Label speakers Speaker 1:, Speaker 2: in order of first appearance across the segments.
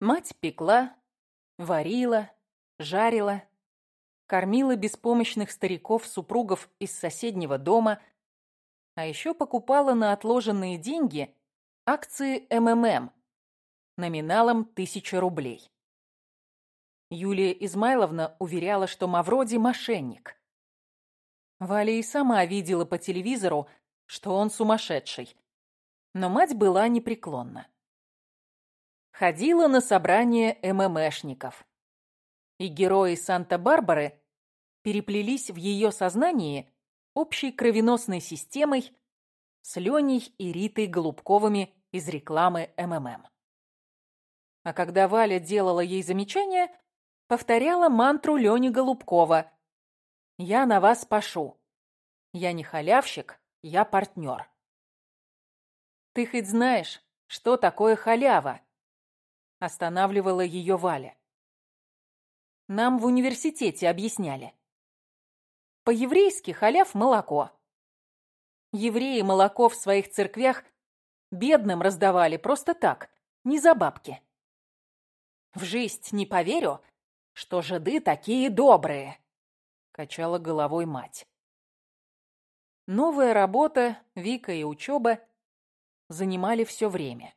Speaker 1: Мать пекла, варила, жарила, кормила беспомощных стариков-супругов из соседнего дома, а еще покупала на отложенные деньги акции МММ номиналом 1000 рублей. Юлия Измайловна уверяла, что Мавроди – мошенник. Валя и сама видела по телевизору, что он сумасшедший. Но мать была непреклонна. Ходила на собрание ММшников. И герои Санта-Барбары переплелись в ее сознании общей кровеносной системой с Леней и Ритой Голубковыми из рекламы МММ. А когда Валя делала ей замечание, повторяла мантру Лени Голубкова «Я на вас пошу. Я не халявщик, я партнер». «Ты хоть знаешь, что такое халява?» Останавливала ее Валя. Нам в университете объясняли. По-еврейски халяв – молоко. Евреи молоко в своих церквях бедным раздавали просто так, не за бабки. В жизнь не поверю, что жиды такие добрые, качала головой мать. Новая работа, Вика и учеба занимали все время.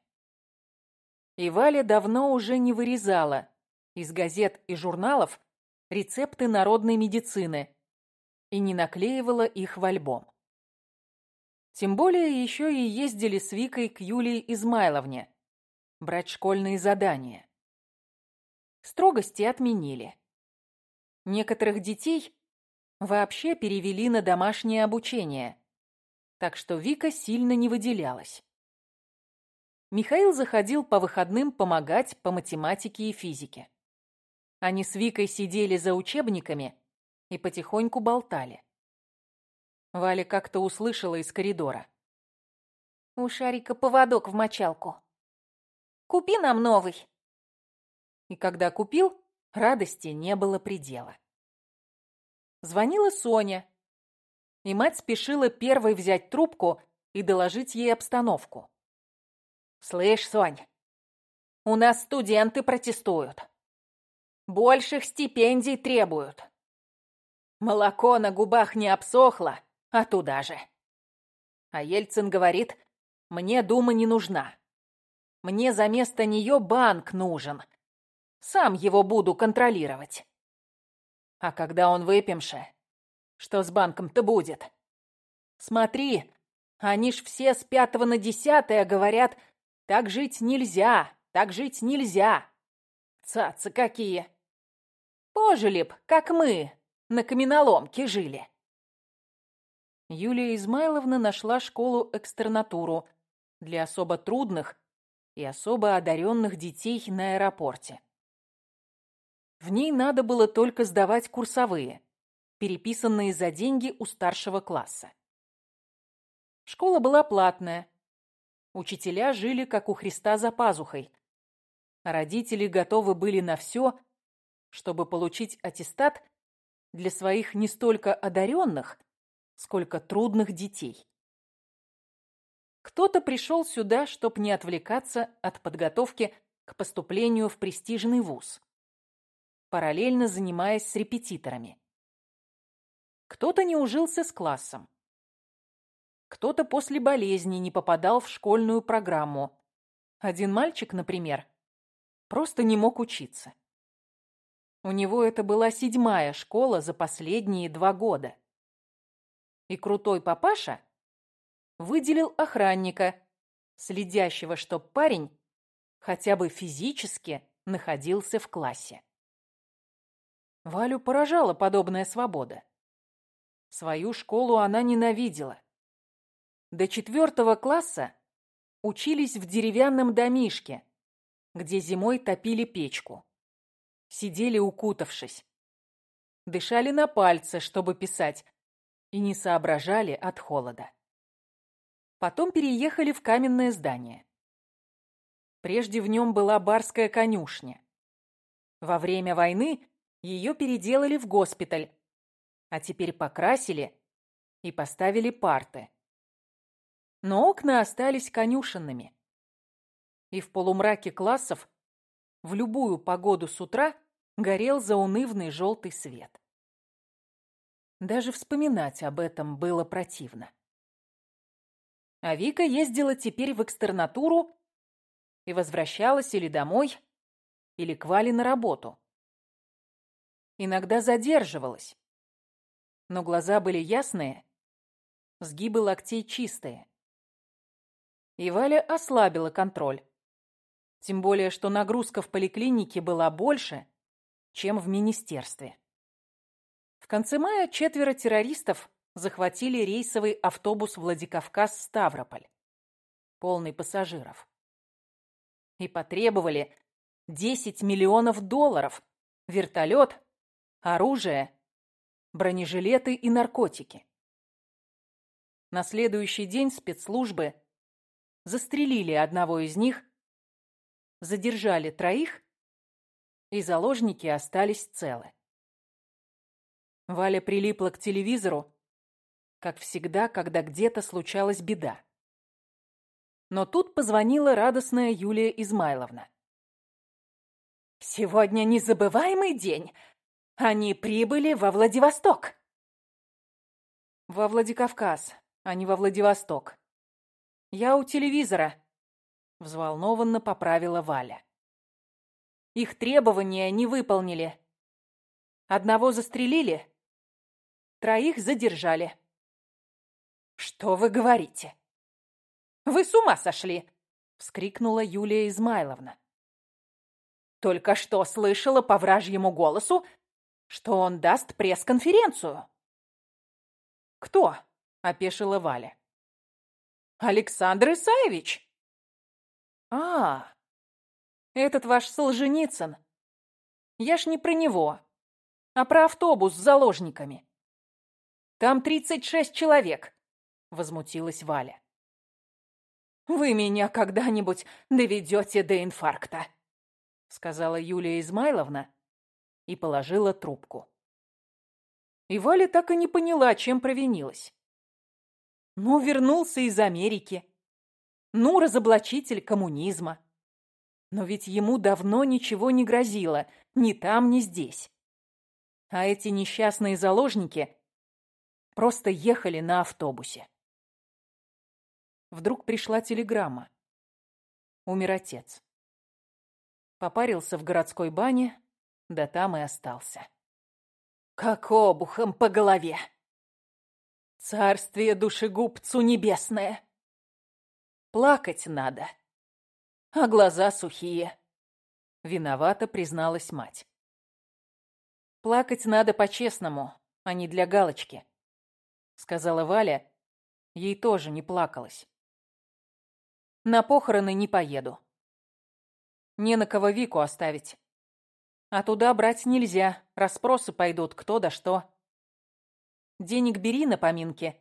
Speaker 1: И Валя давно уже не вырезала из газет и журналов рецепты народной медицины и не наклеивала их в альбом. Тем более еще и ездили с Викой к Юлии Измайловне брать школьные задания. Строгости отменили. Некоторых детей вообще перевели на домашнее обучение, так что Вика сильно не выделялась. Михаил заходил по выходным помогать по математике и физике. Они с Викой сидели за учебниками и потихоньку болтали. Валя как-то услышала из коридора. «У Шарика поводок в мочалку. Купи нам новый». И когда купил, радости не было предела. Звонила Соня, и мать спешила первой взять трубку и доложить ей обстановку. «Слышь, Сонь, у нас студенты протестуют. Больших стипендий требуют. Молоко на губах не обсохло, а туда же. А Ельцин говорит, мне дума не нужна. Мне за место нее банк нужен. Сам его буду контролировать. А когда он выпьемше, что с банком-то будет? Смотри, они ж все с пятого на десятое говорят, так жить нельзя, так жить нельзя. Цацы какие! Пожили б, как мы, на каменоломке жили. Юлия Измайловна нашла школу-экстернатуру для особо трудных и особо одаренных детей на аэропорте. В ней надо было только сдавать курсовые, переписанные за деньги у старшего класса. Школа была платная, Учителя жили, как у Христа, за пазухой. родители готовы были на все, чтобы получить аттестат для своих не столько одаренных, сколько трудных детей. Кто-то пришел сюда, чтобы не отвлекаться от подготовки к поступлению в престижный вуз, параллельно занимаясь с репетиторами. Кто-то не ужился с классом. Кто-то после болезни не попадал в школьную программу. Один мальчик, например, просто не мог учиться. У него это была седьмая школа за последние два года. И крутой папаша выделил охранника, следящего, чтоб парень хотя бы физически находился в классе. Валю поражала подобная свобода. Свою школу она ненавидела. До четвертого класса учились в деревянном домишке, где зимой топили печку. Сидели укутавшись. Дышали на пальцы, чтобы писать, и не соображали от холода. Потом переехали в каменное здание. Прежде в нем была барская конюшня. Во время войны ее переделали в госпиталь, а теперь покрасили и поставили парты но окна остались конюшенными. И в полумраке классов в любую погоду с утра горел заунывный желтый свет. Даже вспоминать об этом было противно. А Вика ездила теперь в экстернатуру и возвращалась или домой, или к Вале на работу. Иногда задерживалась, но глаза были ясные, сгибы локтей чистые. И Валя ослабила контроль. Тем более, что нагрузка в поликлинике была больше, чем в министерстве. В конце мая четверо террористов захватили рейсовый автобус Владикавказ-Ставрополь, полный пассажиров, и потребовали 10 миллионов долларов, вертолет, оружие, бронежилеты и наркотики. На следующий день спецслужбы застрелили одного из них, задержали троих, и заложники остались целы. Валя прилипла к телевизору, как всегда, когда где-то случалась беда. Но тут позвонила радостная Юлия Измайловна. «Сегодня незабываемый день. Они прибыли во Владивосток». «Во Владикавказ, а не во Владивосток. Я у телевизора», — взволнованно поправила Валя. «Их требования не выполнили. Одного застрелили, Троих задержали. «Что вы говорите?» «Вы с ума сошли!» — вскрикнула Юлия Измайловна. «Только что слышала по вражьему голосу, что он даст пресс-конференцию». «Кто?» — опешила Валя. «Александр Исаевич». «А, этот ваш Солженицын. Я ж не про него, а про автобус с заложниками. Там тридцать шесть человек!» — возмутилась Валя. «Вы меня когда-нибудь доведете до инфаркта!» — сказала Юлия Измайловна и положила трубку. И Валя так и не поняла, чем провинилась. Ну, вернулся из Америки. Ну, разоблачитель коммунизма. Но ведь ему давно ничего не грозило, ни там, ни здесь. А эти несчастные заложники Просто ехали на автобусе. Вдруг пришла телеграмма. Умер отец. Попарился в городской бане, да там и остался. Как обухом по голове! Царствие душегубцу небесное! Плакать надо, а глаза сухие. Виновата призналась мать. Плакать надо по-честному, а не для галочки сказала Валя. Ей тоже не плакалось. На похороны не поеду. Не на кого Вику оставить. А туда брать нельзя, расспросы пойдут кто да что. Денег бери на поминки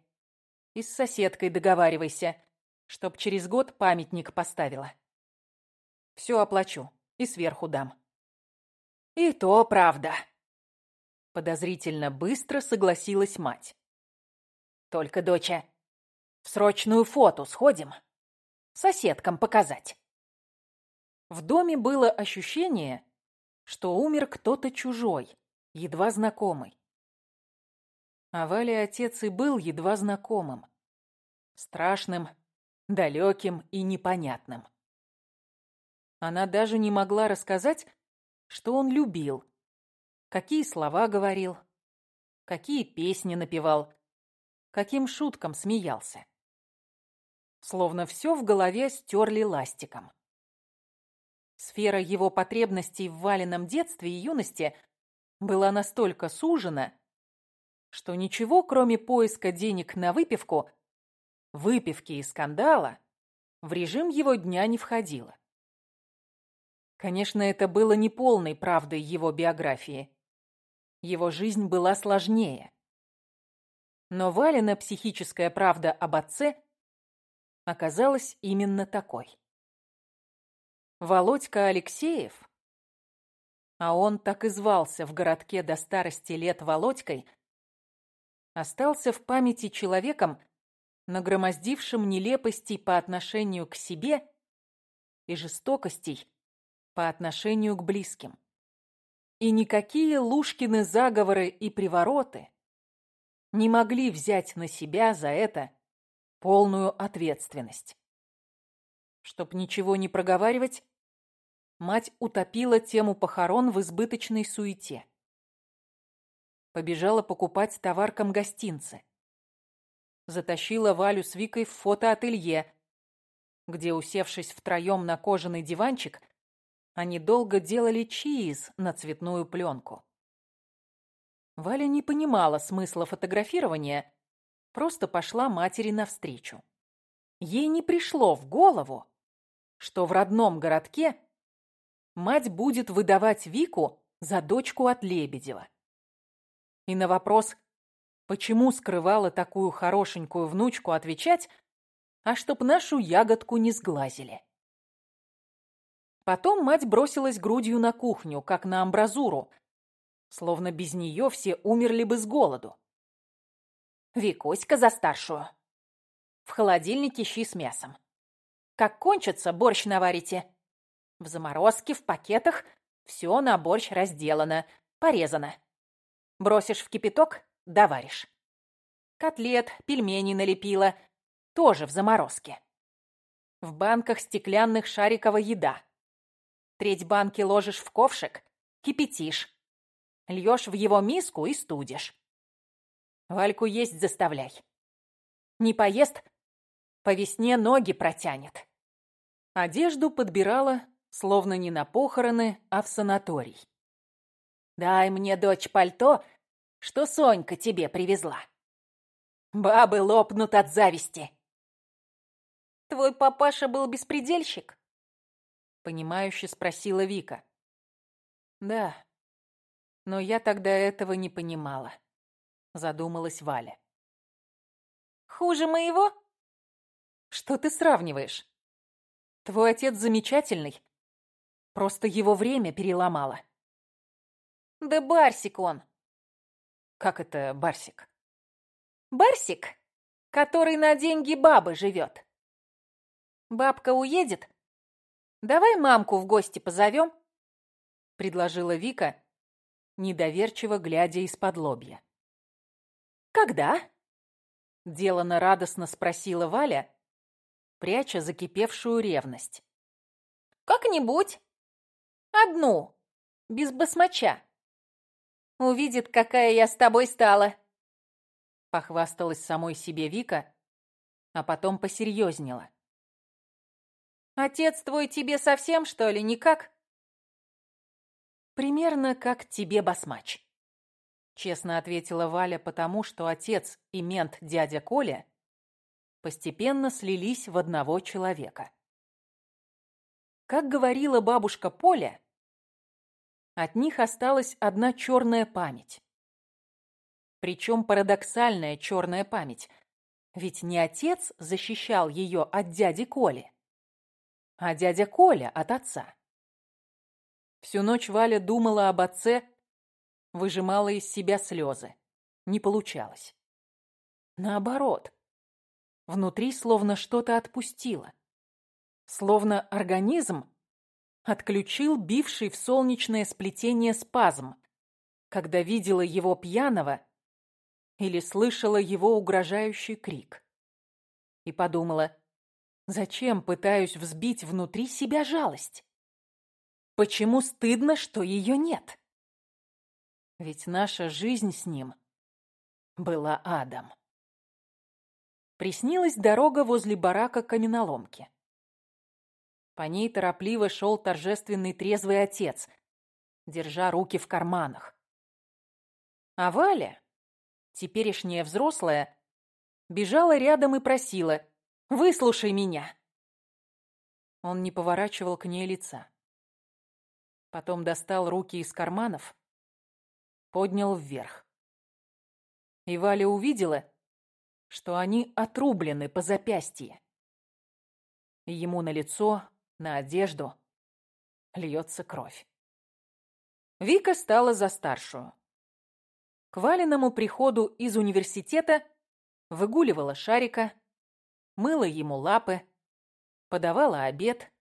Speaker 1: и с соседкой договаривайся, чтоб через год памятник поставила. Все оплачу и сверху дам. И то правда. Подозрительно быстро согласилась мать. Только, доча, в срочную фото сходим. Соседкам показать. В доме было ощущение, что умер кто-то чужой, едва знакомый. А Валя отец и был едва знакомым. Страшным, далеким и непонятным. Она даже не могла рассказать, что он любил, какие слова говорил, какие песни напевал, каким шуткам смеялся. Словно все в голове стерли ластиком. Сфера его потребностей в валенном детстве и юности была настолько сужена, что ничего, кроме поиска денег на выпивку, выпивки и скандала, в режим его дня не входило. Конечно, это было не полной правдой его биографии. Его жизнь была сложнее. Но Валина психическая правда об отце оказалась именно такой. Володька Алексеев, а он так и звался в городке до старости лет Володькой, остался в памяти человеком, нагромоздившим нелепостей по отношению к себе и жестокостей, по отношению к близким. И никакие Лушкины заговоры и привороты не могли взять на себя за это полную ответственность. Чтоб ничего не проговаривать, мать утопила тему похорон в избыточной суете. Побежала покупать товаркам гостинцы. Затащила Валю с Викой в фотоателье, где, усевшись втроем на кожаный диванчик, они долго делали чиз на цветную пленку. Валя не понимала смысла фотографирования, просто пошла матери навстречу. Ей не пришло в голову, что в родном городке мать будет выдавать Вику за дочку от Лебедева. И на вопрос, почему скрывала такую хорошенькую внучку, отвечать, а чтоб нашу ягодку не сглазили. Потом мать бросилась грудью на кухню, как на амбразуру, словно без нее все умерли бы с голоду. «Викуська за старшую. В холодильнике щи с мясом. Как кончится, борщ наварите. В заморозке, в пакетах все на борщ разделано, порезано. Бросишь в кипяток – доваришь. Котлет, пельмени налепила – тоже в заморозке. В банках стеклянных шариковая еда. Треть банки ложишь в ковшик, кипятишь. Льешь в его миску и студишь. Вальку есть заставляй. Не поест, по весне ноги протянет. Одежду подбирала, словно не на похороны, а в санаторий. «Дай мне, дочь, пальто, что Сонька тебе привезла. Бабы лопнут от зависти. Твой папаша был беспредельщик? Понимающе спросила Вика. Да, но я тогда этого не понимала. Задумалась Валя. Хуже моего? Что ты сравниваешь? Твой отец замечательный. Просто его время переломало. Да Барсик он. Как это Барсик? Барсик, который на деньги бабы живет. Бабка уедет? Давай мамку в гости позовем, предложила Вика, недоверчиво глядя из-под лобья. Когда? Делано радостно спросила Валя, пряча закипевшую ревность. Как-нибудь. Одну, без басмача. Увидит, какая я с тобой стала. Похвасталась самой себе Вика, а потом посерьезнела. Отец твой тебе совсем, что ли, никак? Примерно как тебе, басмач. Честно ответила Валя, потому что отец и мент дядя Коля постепенно слились в одного человека. Как говорила бабушка Поля, от них осталась одна черная память. Причем парадоксальная черная память, ведь не отец защищал ее от дяди Коли, а дядя Коля от отца. Всю ночь Валя думала об отце, выжимала из себя слезы. Не получалось. Наоборот. Внутри словно что-то отпустило. Словно организм отключил бивший в солнечное сплетение спазм, когда видела его пьяного или слышала его угрожающий крик. И подумала, Зачем пытаюсь взбить внутри себя жалость? Почему стыдно, что ее нет? Ведь наша жизнь с ним была адом. Приснилась дорога возле барака каменоломки. По ней торопливо шел торжественный трезвый отец, держа руки в карманах. А Валя, теперешняя взрослая, бежала рядом и просила Выслушай меня!» Он не поворачивал к ней лица. Потом достал руки из карманов, поднял вверх. И Валя увидела, что они отрублены по запястье. Ему на лицо, на одежду льется кровь. Вика стала за старшую. К Валиному приходу из университета выгуливала Шарика, мыла ему лапы, подавала обед,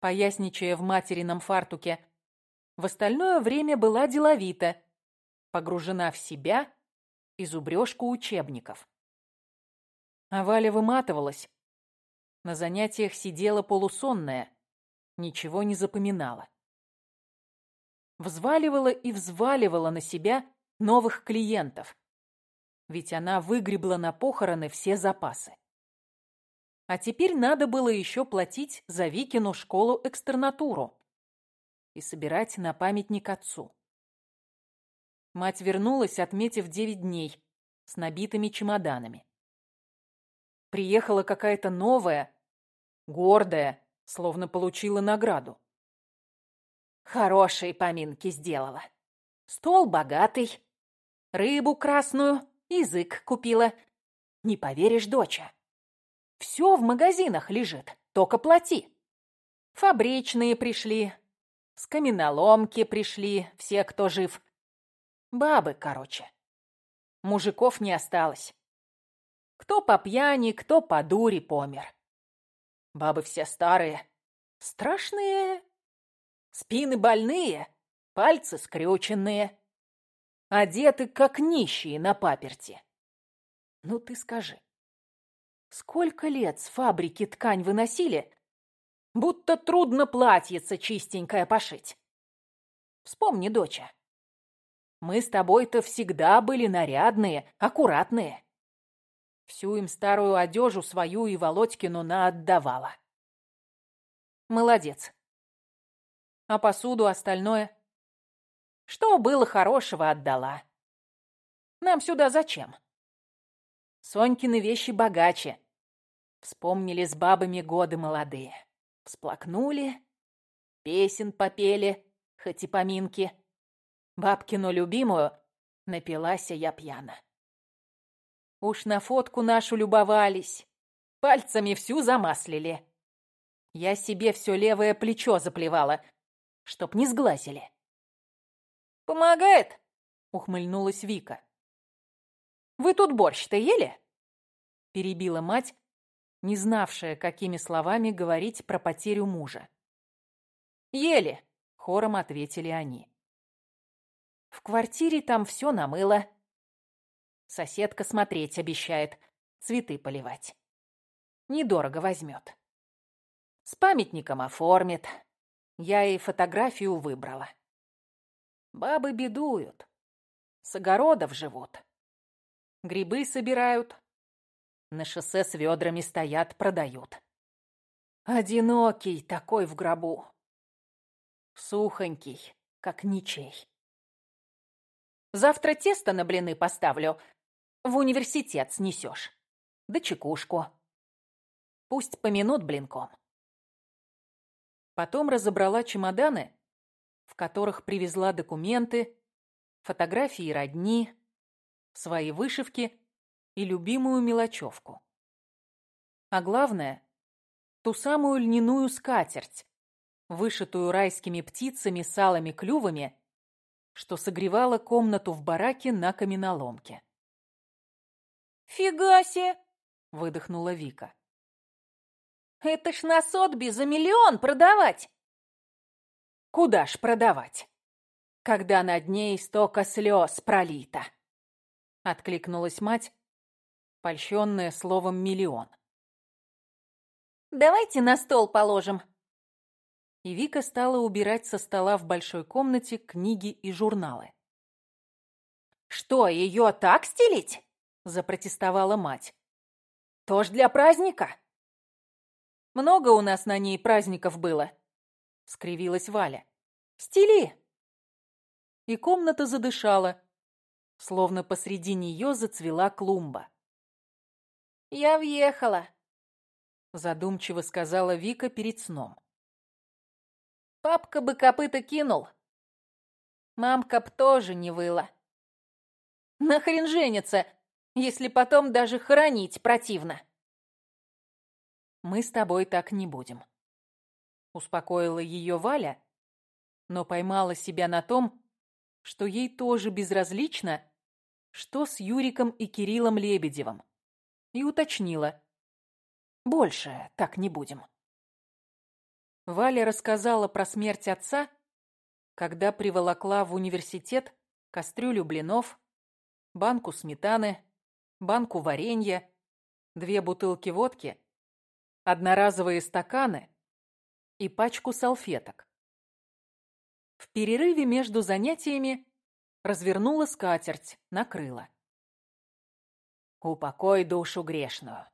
Speaker 1: поясничая в материном фартуке, в остальное время была деловита, погружена в себя и зубрежку учебников. А Валя выматывалась. На занятиях сидела полусонная, ничего не запоминала. Взваливала и взваливала на себя новых клиентов, ведь она выгребла на похороны все запасы. А теперь надо было еще платить за Викину школу-экстернатуру и собирать на памятник отцу. Мать вернулась, отметив девять дней, с набитыми чемоданами. Приехала какая-то новая, гордая, словно получила награду. Хорошие поминки сделала. Стол богатый, рыбу красную, язык купила. Не поверишь, доча. Все в магазинах лежит, только плати. Фабричные пришли, с каменоломки пришли, все, кто жив. Бабы, короче. Мужиков не осталось. Кто по пьяни, кто по дуре помер. Бабы все старые, страшные, спины больные, пальцы скрюченные, одеты как нищие на паперти. Ну ты скажи, сколько лет с фабрики ткань выносили, будто трудно платьице чистенькое пошить? Вспомни, доча, мы с тобой-то всегда были нарядные, аккуратные. Всю им старую одежу свою и Володькину наотдавала. Молодец. А посуду остальное? Что было хорошего, отдала. Нам сюда зачем? Сонькины вещи богаче. Вспомнили с бабами годы молодые. Всплакнули, песен попели, хоть и поминки. Бабкину любимую напилась я пьяна. Уж на фотку нашу любовались, пальцами всю замаслили. Я себе все левое плечо заплевала, чтоб не сглазили. «Помогает?» — ухмыльнулась Вика. «Вы тут борщ-то ели?» — перебила мать, не знавшая, какими словами говорить про потерю мужа. «Ели!» — хором ответили они. «В квартире там все намыло», Соседка смотреть обещает, цветы поливать. Недорого возьмет. С памятником оформит. Я и фотографию выбрала. Бабы бедуют. С огородов живут. Грибы собирают. На шоссе с ведрами стоят, продают. Одинокий такой в гробу. Сухонький, как ничей. Завтра тесто на блины поставлю, в университет снесешь. Да чекушку. Пусть помянут блинком. Потом разобрала чемоданы, в которых привезла документы, фотографии родни, свои вышивки и любимую мелочевку. А главное, ту самую льняную скатерть, вышитую райскими птицами с алыми клювами, что согревала комнату в бараке на каменоломке. «Фига себе!» — выдохнула Вика. «Это ж на сотби за миллион продавать!» «Куда ж продавать, когда над ней столько слез пролито?» — откликнулась мать, польщенная словом «миллион». «Давайте на стол положим». И Вика стала убирать со стола в большой комнате книги и журналы. «Что, ее так стелить?» Запротестовала мать. «Тоже для праздника?» «Много у нас на ней праздников было», — скривилась Валя. «Стили!» И комната задышала, словно посреди нее зацвела клумба. «Я въехала», — задумчиво сказала Вика перед сном. «Папка бы копыта кинул. Мамка б тоже не выла. Нахрен женится, если потом даже хоронить противно. Мы с тобой так не будем. Успокоила ее Валя, но поймала себя на том, что ей тоже безразлично, что с Юриком и Кириллом Лебедевым, и уточнила. Больше так не будем. Валя рассказала про смерть отца, когда приволокла в университет кастрюлю блинов, банку сметаны, банку варенья, две бутылки водки, одноразовые стаканы и пачку салфеток. В перерыве между занятиями развернула скатерть, накрыла. «Упокой душу грешную».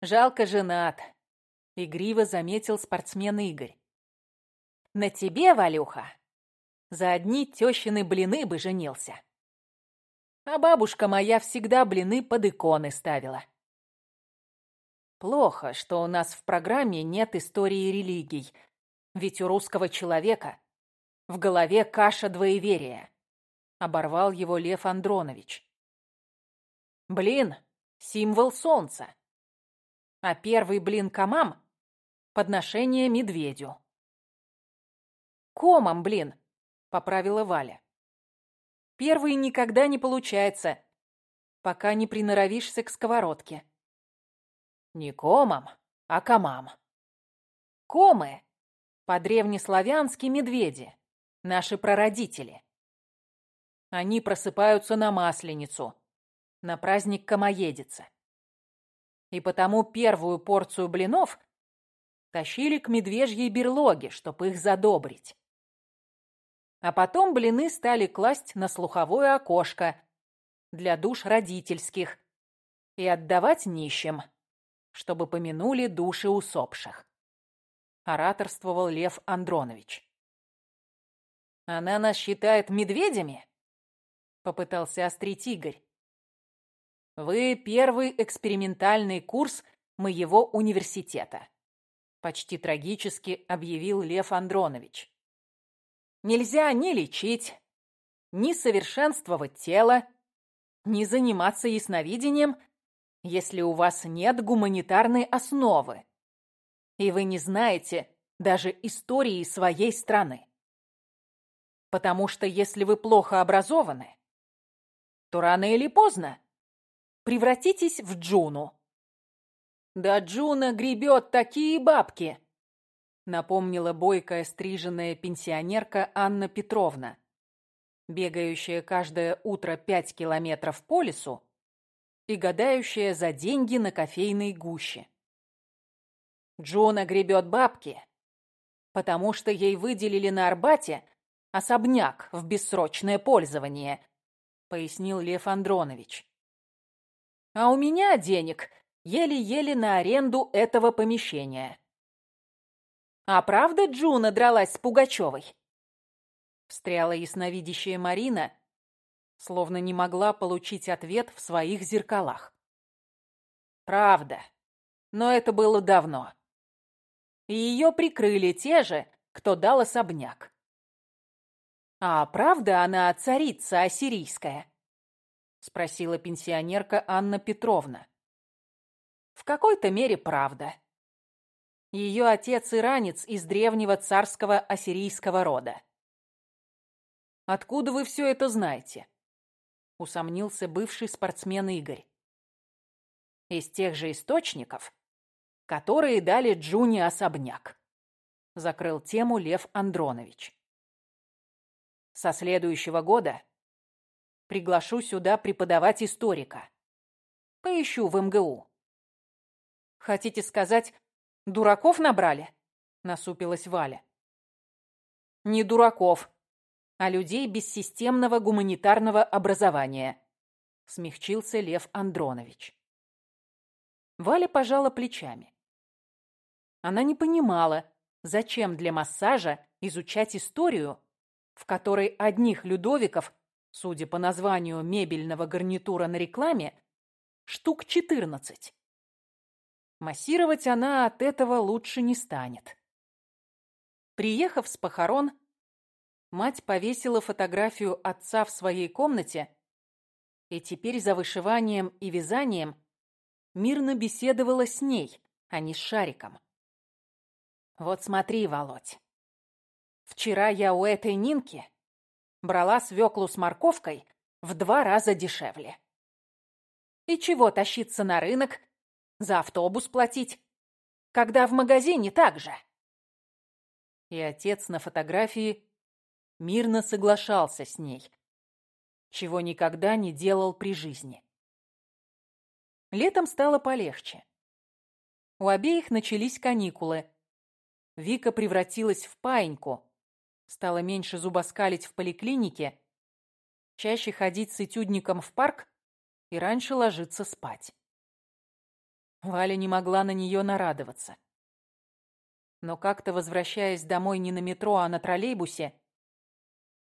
Speaker 1: «Жалко женат», — игриво заметил спортсмен Игорь. «На тебе, Валюха, за одни тещины блины бы женился. А бабушка моя всегда блины под иконы ставила». Плохо, что у нас в программе нет истории религий, ведь у русского человека в голове каша двоеверия. Оборвал его Лев Андронович. Блин, символ солнца. А первый блин комам — подношение медведю. Комом, блин, поправила Валя. Первый никогда не получается, пока не приноровишься к сковородке. Не комам, а комам. Комы — по-древнеславянски медведи, наши прародители. Они просыпаются на Масленицу, на праздник Комоедицы. И потому первую порцию блинов тащили к медвежьей берлоге, чтобы их задобрить. А потом блины стали класть на слуховое окошко для душ родительских и отдавать нищим чтобы помянули души усопших. Ораторствовал Лев Андронович. «Она нас считает медведями?» Попытался острить Игорь. «Вы первый экспериментальный курс моего университета», почти трагически объявил Лев Андронович. «Нельзя ни лечить, ни совершенствовать тело, ни заниматься ясновидением – если у вас нет гуманитарной основы, и вы не знаете даже истории своей страны. Потому что если вы плохо образованы, то рано или поздно превратитесь в Джуну. Да Джуна гребет такие бабки, напомнила бойкая стриженная пенсионерка Анна Петровна, бегающая каждое утро пять километров по лесу и гадающая за деньги на кофейной гуще. Джона гребет бабки, потому что ей выделили на Арбате особняк в бессрочное пользование, пояснил Лев Андронович. А у меня денег еле-еле на аренду этого помещения. А правда Джуна дралась с Пугачевой? Встряла ясновидящая Марина, словно не могла получить ответ в своих зеркалах. Правда, но это было давно. И ее прикрыли те же, кто дал особняк. «А правда она царица ассирийская?» — спросила пенсионерка Анна Петровна. «В какой-то мере правда. Ее отец иранец из древнего царского ассирийского рода. Откуда вы все это знаете?» усомнился бывший спортсмен Игорь. Из тех же источников, которые дали Джуни особняк. Закрыл тему Лев Андронович. Со следующего года приглашу сюда преподавать историка. Поищу в МГУ. Хотите сказать, дураков набрали? Насупилась Валя. Не дураков, а людей бессистемного гуманитарного образования», — смягчился Лев Андронович. Валя пожала плечами. Она не понимала, зачем для массажа изучать историю, в которой одних Людовиков, судя по названию мебельного гарнитура на рекламе, штук 14. Массировать она от этого лучше не станет. Приехав с похорон, Мать повесила фотографию отца в своей комнате и теперь за вышиванием и вязанием мирно беседовала с ней, а не с Шариком. «Вот смотри, Володь, вчера я у этой Нинки брала свеклу с морковкой в два раза дешевле. И чего тащиться на рынок, за автобус платить, когда в магазине так же? И отец на фотографии мирно соглашался с ней, чего никогда не делал при жизни. Летом стало полегче. У обеих начались каникулы. Вика превратилась в паиньку, стала меньше зубоскалить в поликлинике, чаще ходить с этюдником в парк и раньше ложиться спать. Валя не могла на нее нарадоваться. Но как-то, возвращаясь домой не на метро, а на троллейбусе,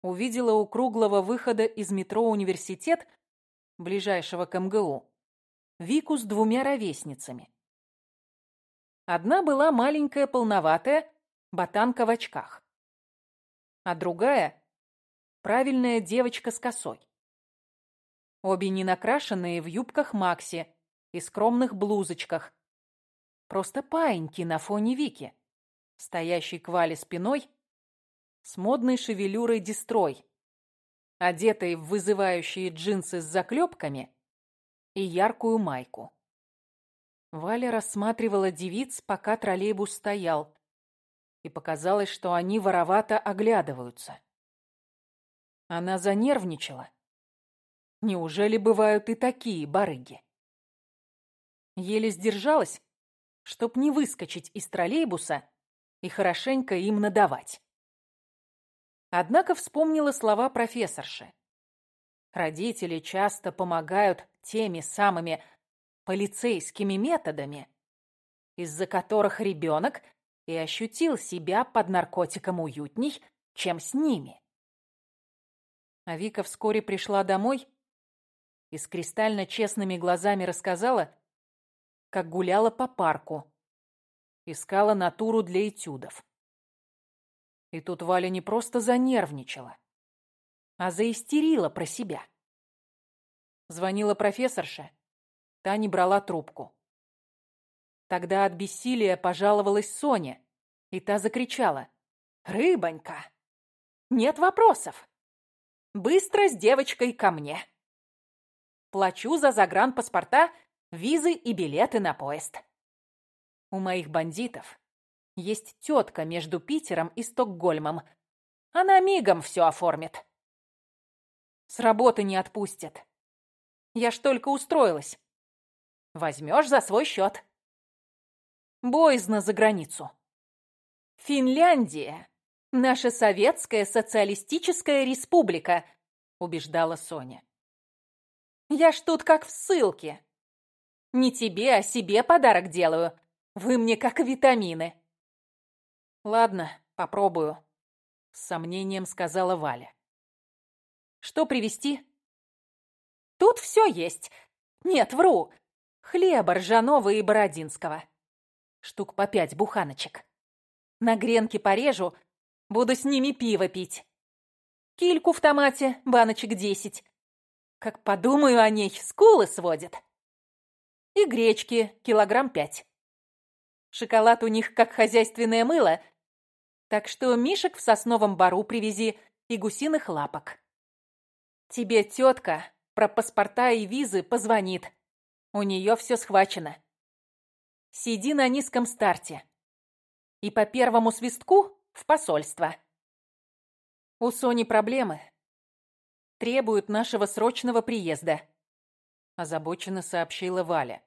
Speaker 1: увидела у круглого выхода из метро «Университет», ближайшего к МГУ, Вику с двумя ровесницами. Одна была маленькая, полноватая, ботанка в очках. А другая — правильная девочка с косой. Обе не накрашенные в юбках Макси и скромных блузочках. Просто паиньки на фоне Вики, стоящей к Вале спиной, с модной шевелюрой дестрой, одетой в вызывающие джинсы с заклепками и яркую майку. Валя рассматривала девиц, пока троллейбус стоял, и показалось, что они воровато оглядываются. Она занервничала. Неужели бывают и такие барыги? Еле сдержалась, чтоб не выскочить из троллейбуса и хорошенько им надавать. Однако вспомнила слова профессорши. Родители часто помогают теми самыми полицейскими методами, из-за которых ребенок и ощутил себя под наркотиком уютней, чем с ними. А Вика вскоре пришла домой и с кристально честными глазами рассказала, как гуляла по парку, искала натуру для этюдов. И тут Валя не просто занервничала, а заистерила про себя. Звонила профессорша, та не брала трубку. Тогда от бессилия пожаловалась Соня, и та закричала. «Рыбонька! Нет вопросов! Быстро с девочкой ко мне! Плачу за загранпаспорта, визы и билеты на поезд. У моих бандитов есть тетка между Питером и Стокгольмом. Она мигом все оформит. С работы не отпустят. Я ж только устроилась. Возьмешь за свой счет. Боязно за границу. Финляндия — наша советская социалистическая республика, убеждала Соня. Я ж тут как в ссылке. Не тебе, а себе подарок делаю. Вы мне как витамины. Ладно, попробую, с сомнением сказала Валя. Что привезти? Тут все есть. Нет, вру. Хлеба ржаного и бородинского. Штук по пять буханочек. На гренки порежу, буду с ними пиво пить. Кильку в томате, баночек десять. Как подумаю о ней, скулы сводят. И гречки килограмм пять. Шоколад у них как хозяйственное мыло, так что мишек в сосновом бару привези и гусиных лапок. Тебе тетка про паспорта и визы позвонит. У нее все схвачено. Сиди на низком старте. И по первому свистку в посольство. У Сони проблемы. Требуют нашего срочного приезда. Озабоченно сообщила Валя.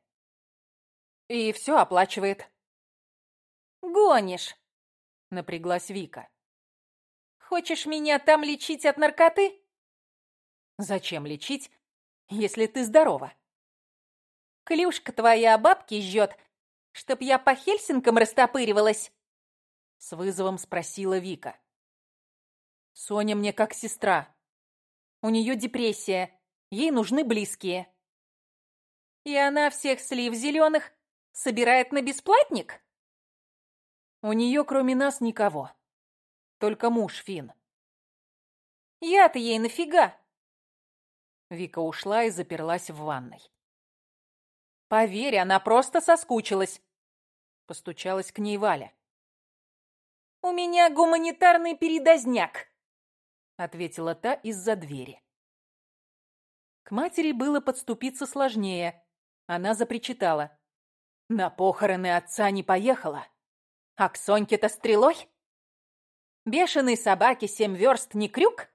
Speaker 1: И все оплачивает. Гонишь, напряглась Вика. Хочешь меня там лечить от наркоты? Зачем лечить, если ты здорова? Клюшка твоя бабки жжет, чтоб я по Хельсинкам растопыривалась? С вызовом спросила Вика. Соня мне как сестра. У нее депрессия, ей нужны близкие. И она всех слив зеленых собирает на бесплатник? У нее кроме нас никого. Только муж Фин. Я-то ей нафига? Вика ушла и заперлась в ванной. «Поверь, она просто соскучилась!» Постучалась к ней Валя. «У меня гуманитарный передозняк!» Ответила та из-за двери. К матери было подступиться сложнее. Она запричитала. «На похороны отца не поехала. А к Соньке-то стрелой?» Бешеной собаке семь верст не крюк?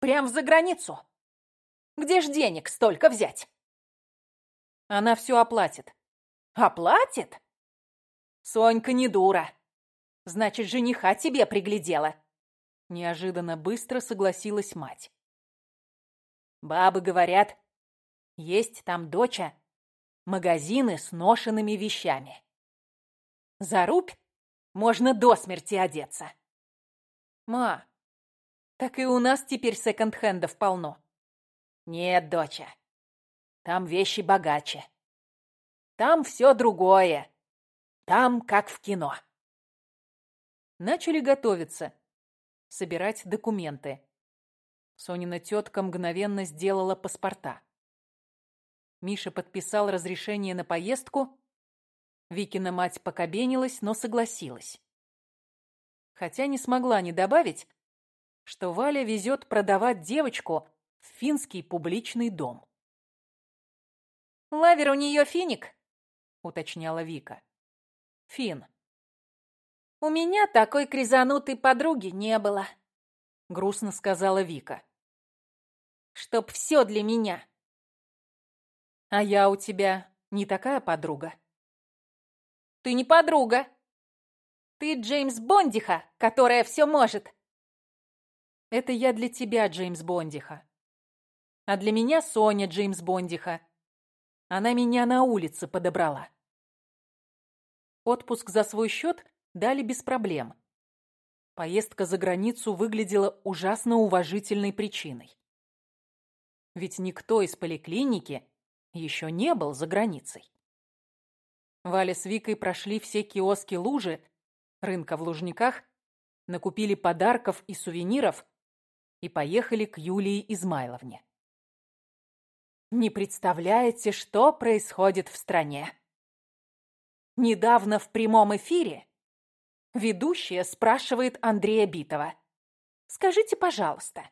Speaker 1: Прям за границу. Где ж денег столько взять? Она все оплатит. Оплатит? Сонька не дура. Значит, жениха тебе приглядела. Неожиданно быстро согласилась мать. Бабы говорят, есть там доча, магазины с ношенными вещами. За рубь можно до смерти одеться. Ма, так и у нас теперь секонд-хендов полно. Нет, доча, там вещи богаче. Там все другое. Там как в кино. Начали готовиться, собирать документы. Сонина тетка мгновенно сделала паспорта. Миша подписал разрешение на поездку. Викина мать покобенилась, но согласилась. Хотя не смогла не добавить, что Валя везет продавать девочку в финский публичный дом. «Lover у нее финик?» — уточняла Вика. «Фин». «У меня такой кризанутой подруги не было», — грустно сказала Вика. «Чтоб все для меня. А я у тебя не такая подруга. Ты не подруга. Ты Джеймс Бондиха, которая все может. Это я для тебя, Джеймс Бондиха. А для меня Соня Джеймс Бондиха. Она меня на улице подобрала. Отпуск за свой счет дали без проблем. Поездка за границу выглядела ужасно уважительной причиной. Ведь никто из поликлиники еще не был за границей. Валя с Викой прошли все киоски лужи, рынка в Лужниках, накупили подарков и сувениров и поехали к Юлии Измайловне. Не представляете, что происходит в стране. Недавно в прямом эфире ведущая спрашивает Андрея Битова. «Скажите, пожалуйста,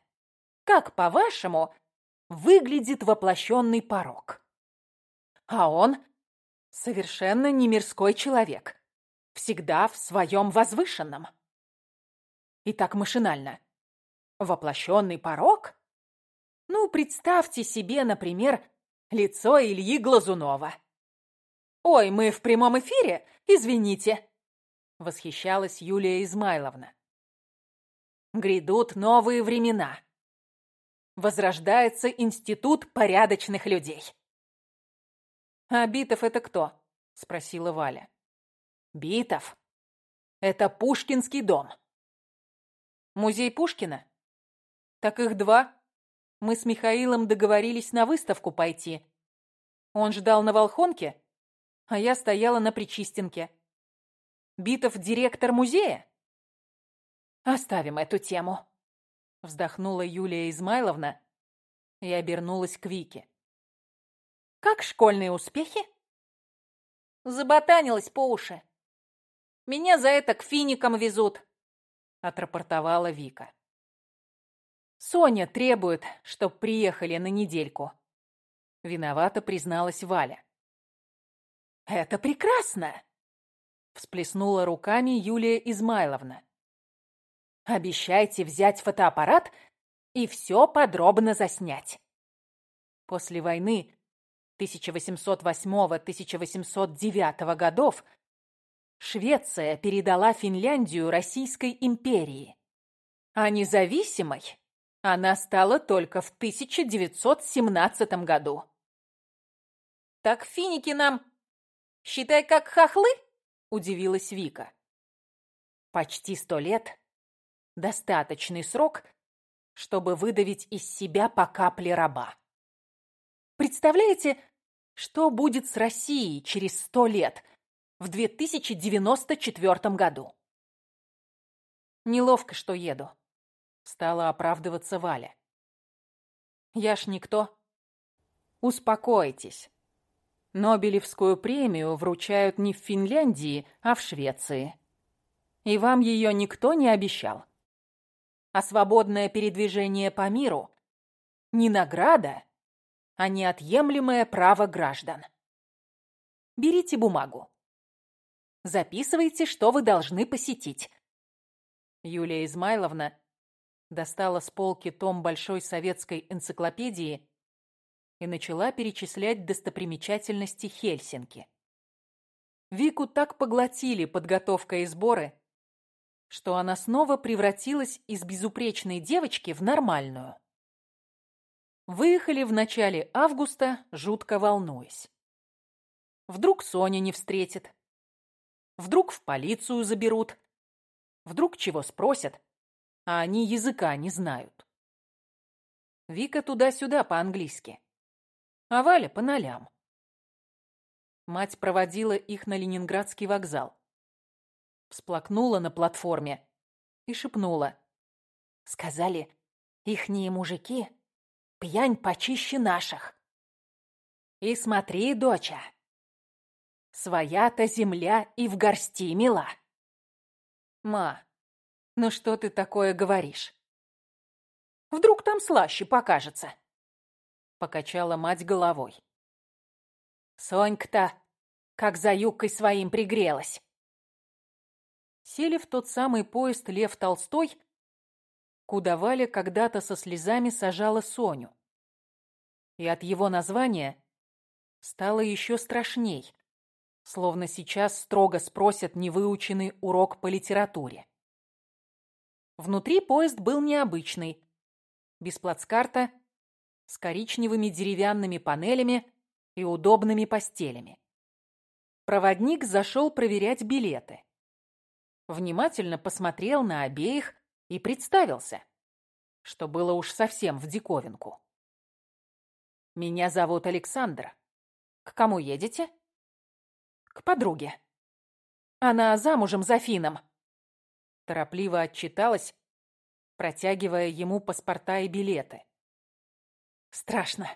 Speaker 1: как, по-вашему, выглядит воплощенный порог?» А он совершенно не мирской человек, всегда в своем возвышенном. И так машинально. Воплощенный порог? Ну, представьте себе, например, лицо Ильи Глазунова. «Ой, мы в прямом эфире? Извините!» Восхищалась Юлия Измайловна. Грядут новые времена. Возрождается институт порядочных людей. «А Битов это кто?» — спросила Валя. «Битов? Это Пушкинский дом». «Музей Пушкина? Так их два. Мы с Михаилом договорились на выставку пойти. Он ждал на Волхонке, а я стояла на Причистенке. Битов директор музея?» «Оставим эту тему», — вздохнула Юлия Измайловна и обернулась к Вике. Как школьные успехи? Заботанилась по уши. Меня за это к финикам везут, отрапортовала Вика. Соня требует, чтоб приехали на недельку. Виновато призналась Валя. Это прекрасно! Всплеснула руками Юлия Измайловна. Обещайте взять фотоаппарат и все подробно заснять. После войны 1808-1809 годов Швеция передала Финляндию Российской империи, а независимой она стала только в 1917 году. «Так финики нам, считай, как хохлы?» – удивилась Вика. «Почти сто лет – достаточный срок, чтобы выдавить из себя по капле раба. Представляете, что будет с Россией через сто лет, в 2094 году? Неловко, что еду. Стала оправдываться Валя. Я ж никто. Успокойтесь. Нобелевскую премию вручают не в Финляндии, а в Швеции. И вам ее никто не обещал. А свободное передвижение по миру не награда, а неотъемлемое право граждан. Берите бумагу. Записывайте, что вы должны посетить. Юлия Измайловна достала с полки том большой советской энциклопедии и начала перечислять достопримечательности Хельсинки. Вику так поглотили подготовка и сборы, что она снова превратилась из безупречной девочки в нормальную. Выехали в начале августа, жутко волнуясь. Вдруг Соня не встретит. Вдруг в полицию заберут. Вдруг чего спросят, а они языка не знают. Вика туда-сюда по-английски, а Валя по нолям. Мать проводила их на Ленинградский вокзал. Всплакнула на платформе и шепнула. Сказали, ихние мужики пьянь почище наших. И смотри, доча, своя-то земля и в горсти мила. Ма, ну что ты такое говоришь? Вдруг там слаще покажется? Покачала мать головой. Сонька-то как за юбкой своим пригрелась. Сели в тот самый поезд Лев Толстой, куда Валя когда-то со слезами сажала Соню. И от его названия стало еще страшней, словно сейчас строго спросят невыученный урок по литературе. Внутри поезд был необычный, без плацкарта, с коричневыми деревянными панелями и удобными постелями. Проводник зашел проверять билеты. Внимательно посмотрел на обеих и представился, что было уж совсем в диковинку. «Меня зовут Александр. К кому едете?» «К подруге. Она замужем за Фином», Торопливо отчиталась, протягивая ему паспорта и билеты. Страшно.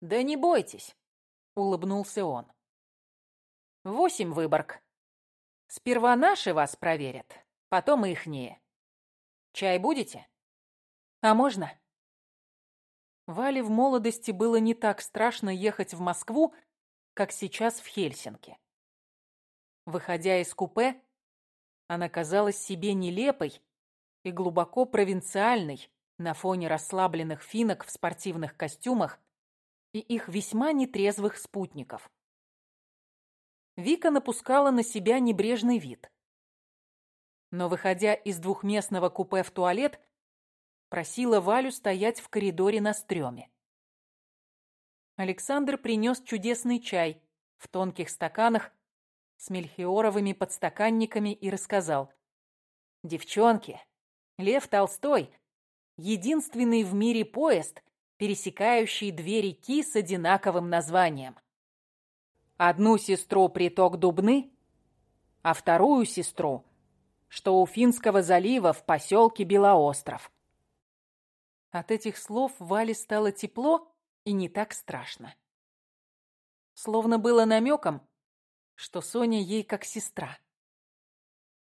Speaker 1: Да не бойтесь, улыбнулся он. Восемь выборг. Сперва наши вас проверят, потом ихние. Чай будете? А можно? Вале в молодости было не так страшно ехать в Москву, как сейчас в Хельсинки. Выходя из купе, она казалась себе нелепой и глубоко провинциальной на фоне расслабленных финок в спортивных костюмах и их весьма нетрезвых спутников. Вика напускала на себя небрежный вид. Но, выходя из двухместного купе в туалет, просила Валю стоять в коридоре на стреме. Александр принес чудесный чай в тонких стаканах с мельхиоровыми подстаканниками и рассказал. «Девчонки, Лев Толстой — единственный в мире поезд, пересекающий две реки с одинаковым названием. Одну сестру приток Дубны, а вторую сестру, что у Финского залива в поселке Белоостров. От этих слов Вале стало тепло и не так страшно. Словно было намеком, что Соня ей как сестра.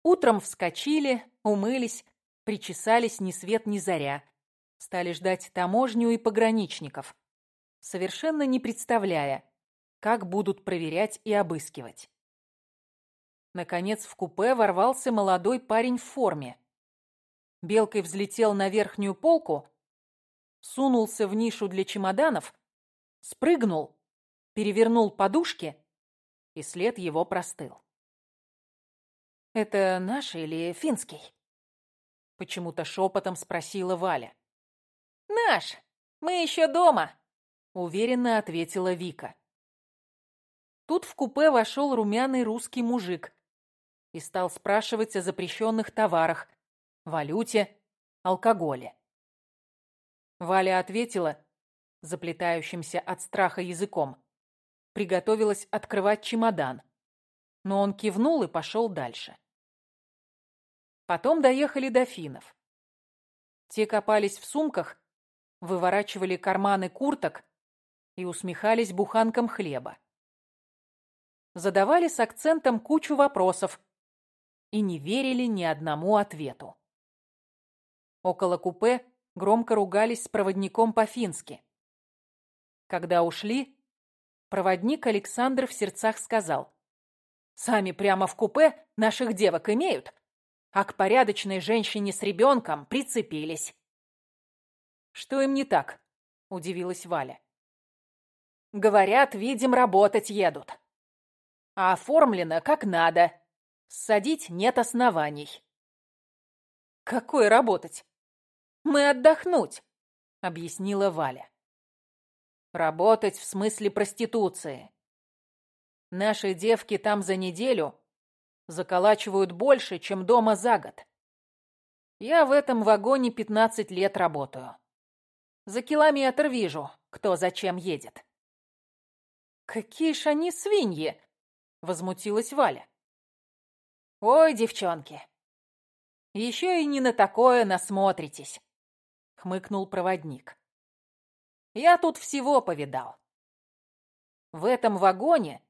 Speaker 1: Утром вскочили, умылись, причесались ни свет ни заря. Стали ждать таможню и пограничников, совершенно не представляя, как будут проверять и обыскивать. Наконец в купе ворвался молодой парень в форме. Белкой взлетел на верхнюю полку, сунулся в нишу для чемоданов, спрыгнул, перевернул подушки и след его простыл. «Это наш или финский?» Почему-то шепотом спросила Валя. «Наш! Мы еще дома!» Уверенно ответила Вика. Тут в купе вошел румяный русский мужик и стал спрашивать о запрещенных товарах, валюте, алкоголе. Валя ответила, заплетающимся от страха языком приготовилась открывать чемодан. Но он кивнул и пошел дальше. Потом доехали до финнов. Те копались в сумках, выворачивали карманы курток и усмехались буханкам хлеба. Задавали с акцентом кучу вопросов и не верили ни одному ответу. Около купе громко ругались с проводником по-фински. Когда ушли, Проводник Александр в сердцах сказал. «Сами прямо в купе наших девок имеют, а к порядочной женщине с ребенком прицепились. «Что им не так?» – удивилась Валя. «Говорят, видим, работать едут. А оформлено как надо. Ссадить нет оснований». «Какой работать? Мы отдохнуть», – объяснила Валя. «Работать в смысле проституции. Наши девки там за неделю заколачивают больше, чем дома за год. Я в этом вагоне 15 лет работаю. За километр вижу, кто зачем едет. «Какие ж они свиньи!» — возмутилась Валя. «Ой, девчонки, еще и не на такое насмотритесь», — хмыкнул проводник. «Я тут всего повидал. В этом вагоне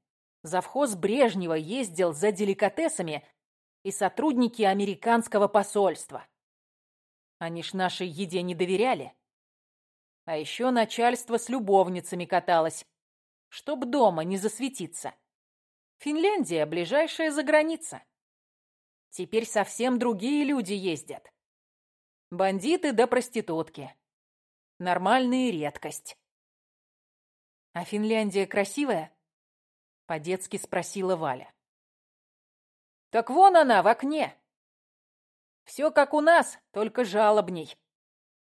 Speaker 1: завхоз Брежнева ездил за деликатесами и сотрудники американского посольства. Они ж нашей еде не доверяли. А еще начальство с любовницами каталось, чтоб дома не засветиться. Финляндия — ближайшая за граница. Теперь совсем другие люди ездят. Бандиты да проститутки. Нормальная редкость. А Финляндия красивая? По-детски спросила Валя. Так вон она, в окне. Все как у нас, только жалобней.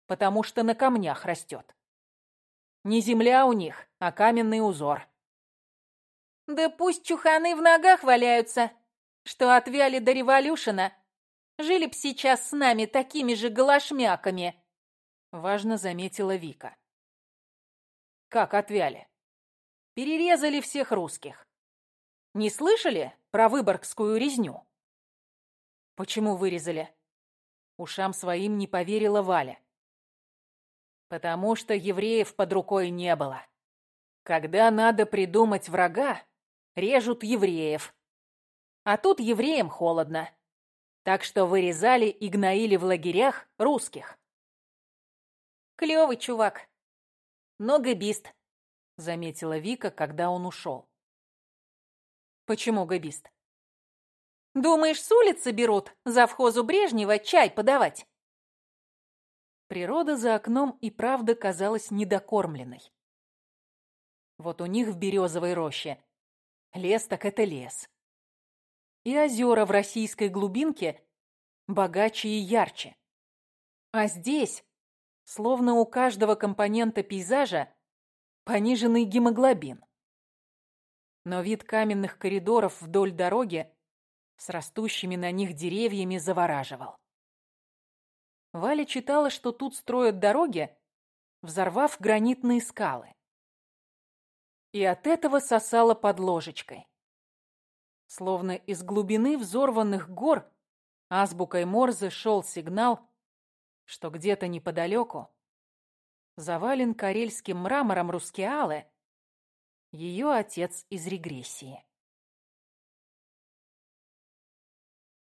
Speaker 1: Потому что на камнях растет. Не земля у них, а каменный узор. Да пусть чуханы в ногах валяются, что отвяли до революшена. Жили б сейчас с нами такими же галашмяками, важно заметила Вика. Как отвяли? Перерезали всех русских. Не слышали про выборгскую резню? Почему вырезали? Ушам своим не поверила Валя. Потому что евреев под рукой не было. Когда надо придумать врага, режут евреев. А тут евреям холодно. Так что вырезали и гноили в лагерях русских. Клёвый чувак. Но габист, заметила Вика, когда он ушел. Почему габист? Думаешь, с улицы берут завхозу Брежнева чай подавать? Природа за окном и правда казалась недокормленной. Вот у них в березовой роще лес так это лес. И озера в российской глубинке богаче и ярче. А здесь, словно у каждого компонента пейзажа, пониженный гемоглобин но вид каменных коридоров вдоль дороги с растущими на них деревьями завораживал. Валя читала, что тут строят дороги, взорвав гранитные скалы. И от этого сосала под ложечкой. Словно из глубины взорванных гор азбукой Морзе шел сигнал, что где-то неподалеку завален карельским мрамором Рускеалы ее отец из регрессии.